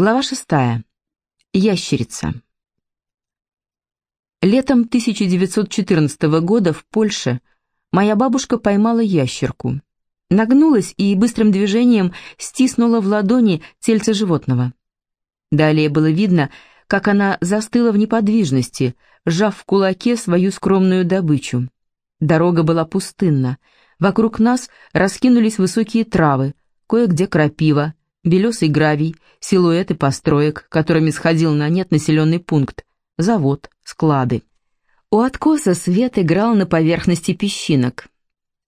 Глава шестая. Ящерица. Летом 1914 года в Польше моя бабушка поймала ящерку. Нагнулась и быстрым движением стиснула в ладони тельце животного. Далее было видно, как она застыла в неподвижности, сжав в кулаке свою скромную добычу. Дорога была пустынна. Вокруг нас раскинулись высокие травы, кое-где крапива, белесый гравий, силуэты построек, которыми сходил на нет населенный пункт, завод, склады. У откоса свет играл на поверхности песчинок.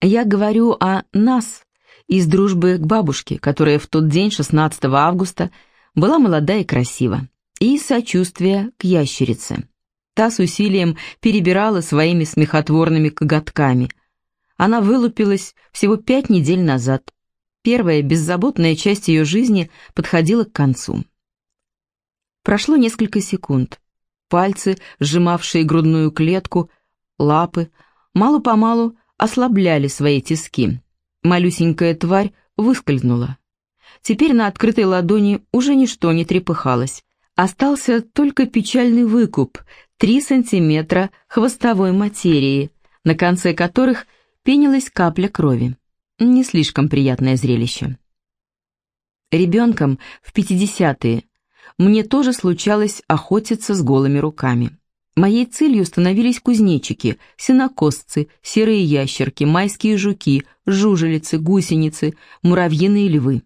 Я говорю о «нас» из дружбы к бабушке, которая в тот день, 16 августа, была молода и красива, и сочувствия к ящерице. Та с усилием перебирала своими смехотворными коготками. Она вылупилась всего пять недель назад, Первая беззаботная часть ее жизни подходила к концу. Прошло несколько секунд. Пальцы, сжимавшие грудную клетку, лапы, мало-помалу ослабляли свои тиски. Малюсенькая тварь выскользнула. Теперь на открытой ладони уже ничто не трепыхалось. Остался только печальный выкуп — три сантиметра хвостовой материи, на конце которых пенилась капля крови. Не слишком приятное зрелище. Ребенком в 50-е мне тоже случалось охотиться с голыми руками. Моей целью становились кузнечики, сенокосцы, серые ящерки, майские жуки, жужелицы, гусеницы, муравьиные львы.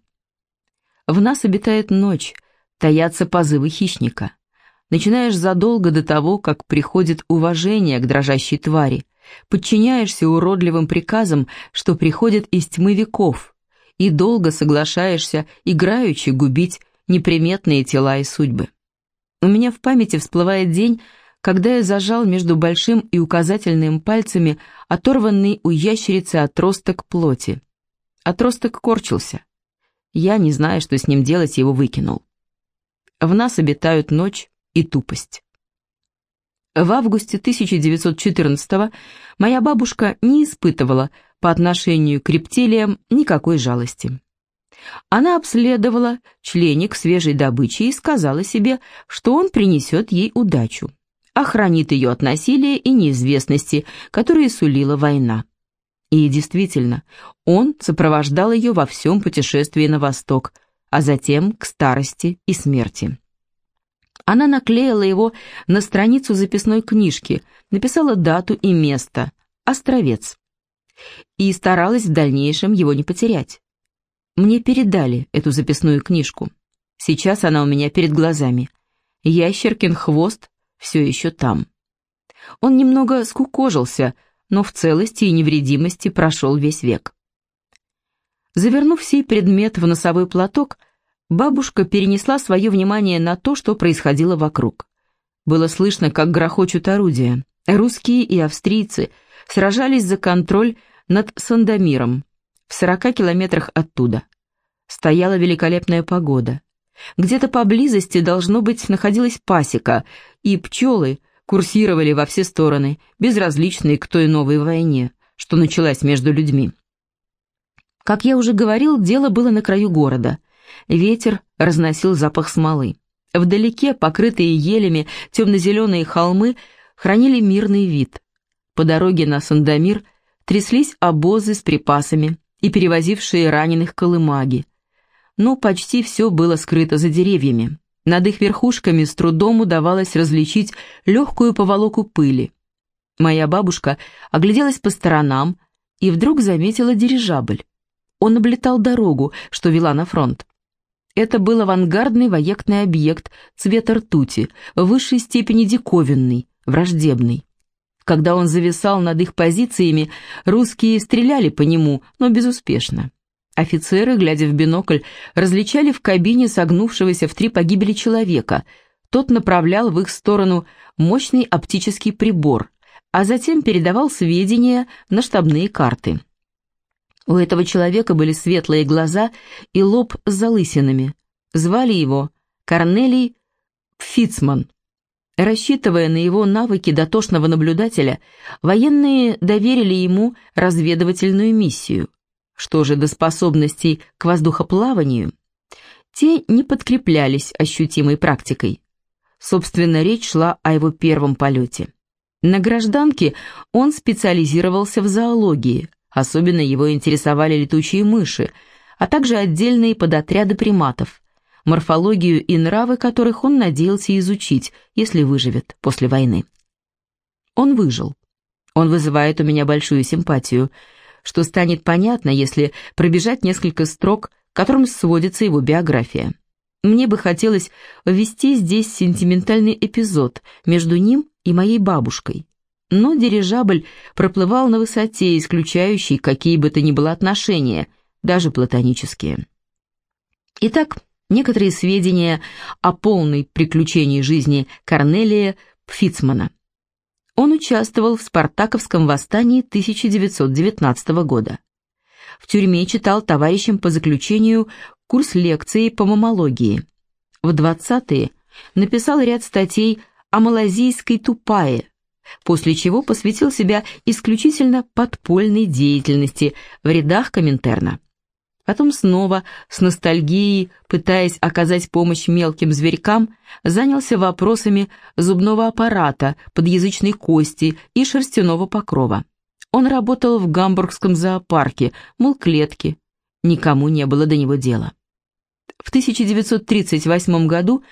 В нас обитает ночь, таятся позывы хищника. Начинаешь задолго до того, как приходит уважение к дрожащей твари, подчиняешься уродливым приказам, что приходят из тьмы веков, и долго соглашаешься играючи губить неприметные тела и судьбы. У меня в памяти всплывает день, когда я зажал между большим и указательным пальцами оторванный у ящерицы отросток плоти. Отросток корчился. Я, не зная, что с ним делать, его выкинул. В нас обитают ночь и тупость. В августе 1914 моя бабушка не испытывала по отношению к рептилиям никакой жалости. Она обследовала членик свежей добычи и сказала себе, что он принесет ей удачу, охранит ее от насилия и неизвестности, которые сулила война. И действительно, он сопровождал ее во всем путешествии на восток, а затем к старости и смерти. Она наклеила его на страницу записной книжки, написала дату и место – Островец. И старалась в дальнейшем его не потерять. Мне передали эту записную книжку. Сейчас она у меня перед глазами. Ящеркин хвост все еще там. Он немного скукожился, но в целости и невредимости прошел весь век. Завернув сей предмет в носовой платок, Бабушка перенесла свое внимание на то, что происходило вокруг. Было слышно, как грохочут орудия. Русские и австрийцы сражались за контроль над Сандомиром, в 40 километрах оттуда. Стояла великолепная погода. Где-то поблизости, должно быть, находилась пасека, и пчелы курсировали во все стороны, безразличные к той новой войне, что началась между людьми. Как я уже говорил, дело было на краю города. Ветер разносил запах смолы. Вдалеке, покрытые елями, темно-зеленые холмы хранили мирный вид. По дороге на Сандомир тряслись обозы с припасами и перевозившие раненых колымаги. Но почти все было скрыто за деревьями. Над их верхушками с трудом удавалось различить легкую поволоку пыли. Моя бабушка огляделась по сторонам и вдруг заметила дирижабль. Он облетал дорогу, что вела на фронт. Это был авангардный воектный объект цвета ртути, в высшей степени диковинный, враждебный. Когда он зависал над их позициями, русские стреляли по нему, но безуспешно. Офицеры, глядя в бинокль, различали в кабине согнувшегося в три погибели человека. Тот направлял в их сторону мощный оптический прибор, а затем передавал сведения на штабные карты. У этого человека были светлые глаза и лоб с залысинами. Звали его Корнелий Пфицман. Рассчитывая на его навыки дотошного наблюдателя, военные доверили ему разведывательную миссию. Что же до способностей к воздухоплаванию? Те не подкреплялись ощутимой практикой. Собственно, речь шла о его первом полете. На гражданке он специализировался в зоологии, особенно его интересовали летучие мыши, а также отдельные подотряды приматов, морфологию и нравы которых он надеялся изучить, если выживет после войны. Он выжил. Он вызывает у меня большую симпатию, что станет понятно, если пробежать несколько строк, которым сводится его биография. Мне бы хотелось ввести здесь сентиментальный эпизод между ним и моей бабушкой. Но дирижабль проплывал на высоте, исключающей какие бы то ни было отношения, даже платонические. Итак, некоторые сведения о полной приключении жизни Корнелия Пфицмана. Он участвовал в Спартаковском восстании 1919 года. В тюрьме читал товарищам по заключению курс лекций по мамологии. В 20-е написал ряд статей о малазийской тупае, после чего посвятил себя исключительно подпольной деятельности в рядах Коминтерна. Потом снова, с ностальгией, пытаясь оказать помощь мелким зверькам, занялся вопросами зубного аппарата, подъязычной кости и шерстяного покрова. Он работал в гамбургском зоопарке, мыл клетки. Никому не было до него дела. В 1938 году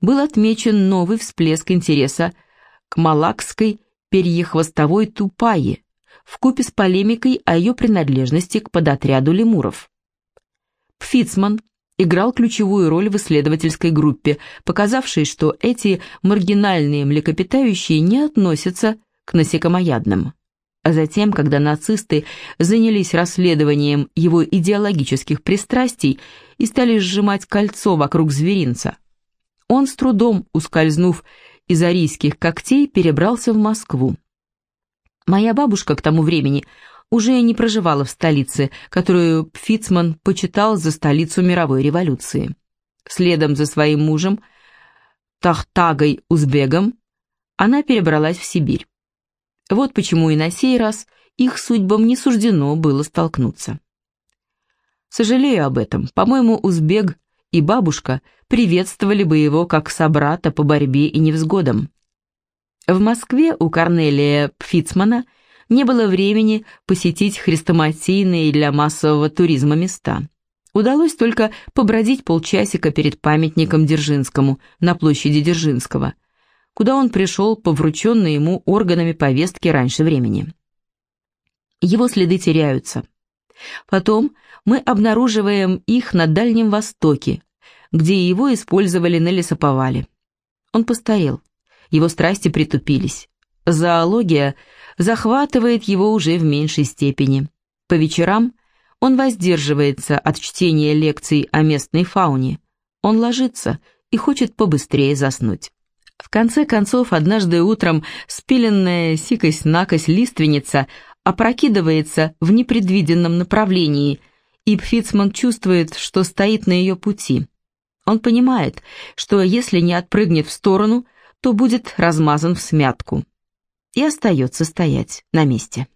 был отмечен новый всплеск интереса к малакской перьехвостовой тупае, вкупе с полемикой о ее принадлежности к подотряду лемуров. Пфицман играл ключевую роль в исследовательской группе, показавшей, что эти маргинальные млекопитающие не относятся к насекомоядным. А затем, когда нацисты занялись расследованием его идеологических пристрастий и стали сжимать кольцо вокруг зверинца, он с трудом, ускользнув из арийских когтей, перебрался в Москву. Моя бабушка к тому времени уже не проживала в столице, которую Пфицман почитал за столицу мировой революции. Следом за своим мужем, Тахтагой Узбегом, она перебралась в Сибирь. Вот почему и на сей раз их судьбам не суждено было столкнуться. Сожалею об этом. По-моему, узбек и бабушка приветствовали бы его как собрата по борьбе и невзгодам. В Москве у Корнелия Пфицмана не было времени посетить хрестоматийные для массового туризма места. Удалось только побродить полчасика перед памятником Дзержинскому на площади Дзержинского – куда он пришел по врученной ему органами повестки раньше времени. Его следы теряются. Потом мы обнаруживаем их на Дальнем Востоке, где его использовали на лесоповале. Он постарел, его страсти притупились. Зоология захватывает его уже в меньшей степени. По вечерам он воздерживается от чтения лекций о местной фауне. Он ложится и хочет побыстрее заснуть. В конце концов, однажды утром спиленная сикость-накость лиственница опрокидывается в непредвиденном направлении, и Пфицман чувствует, что стоит на ее пути. Он понимает, что если не отпрыгнет в сторону, то будет размазан в смятку. И остается стоять на месте.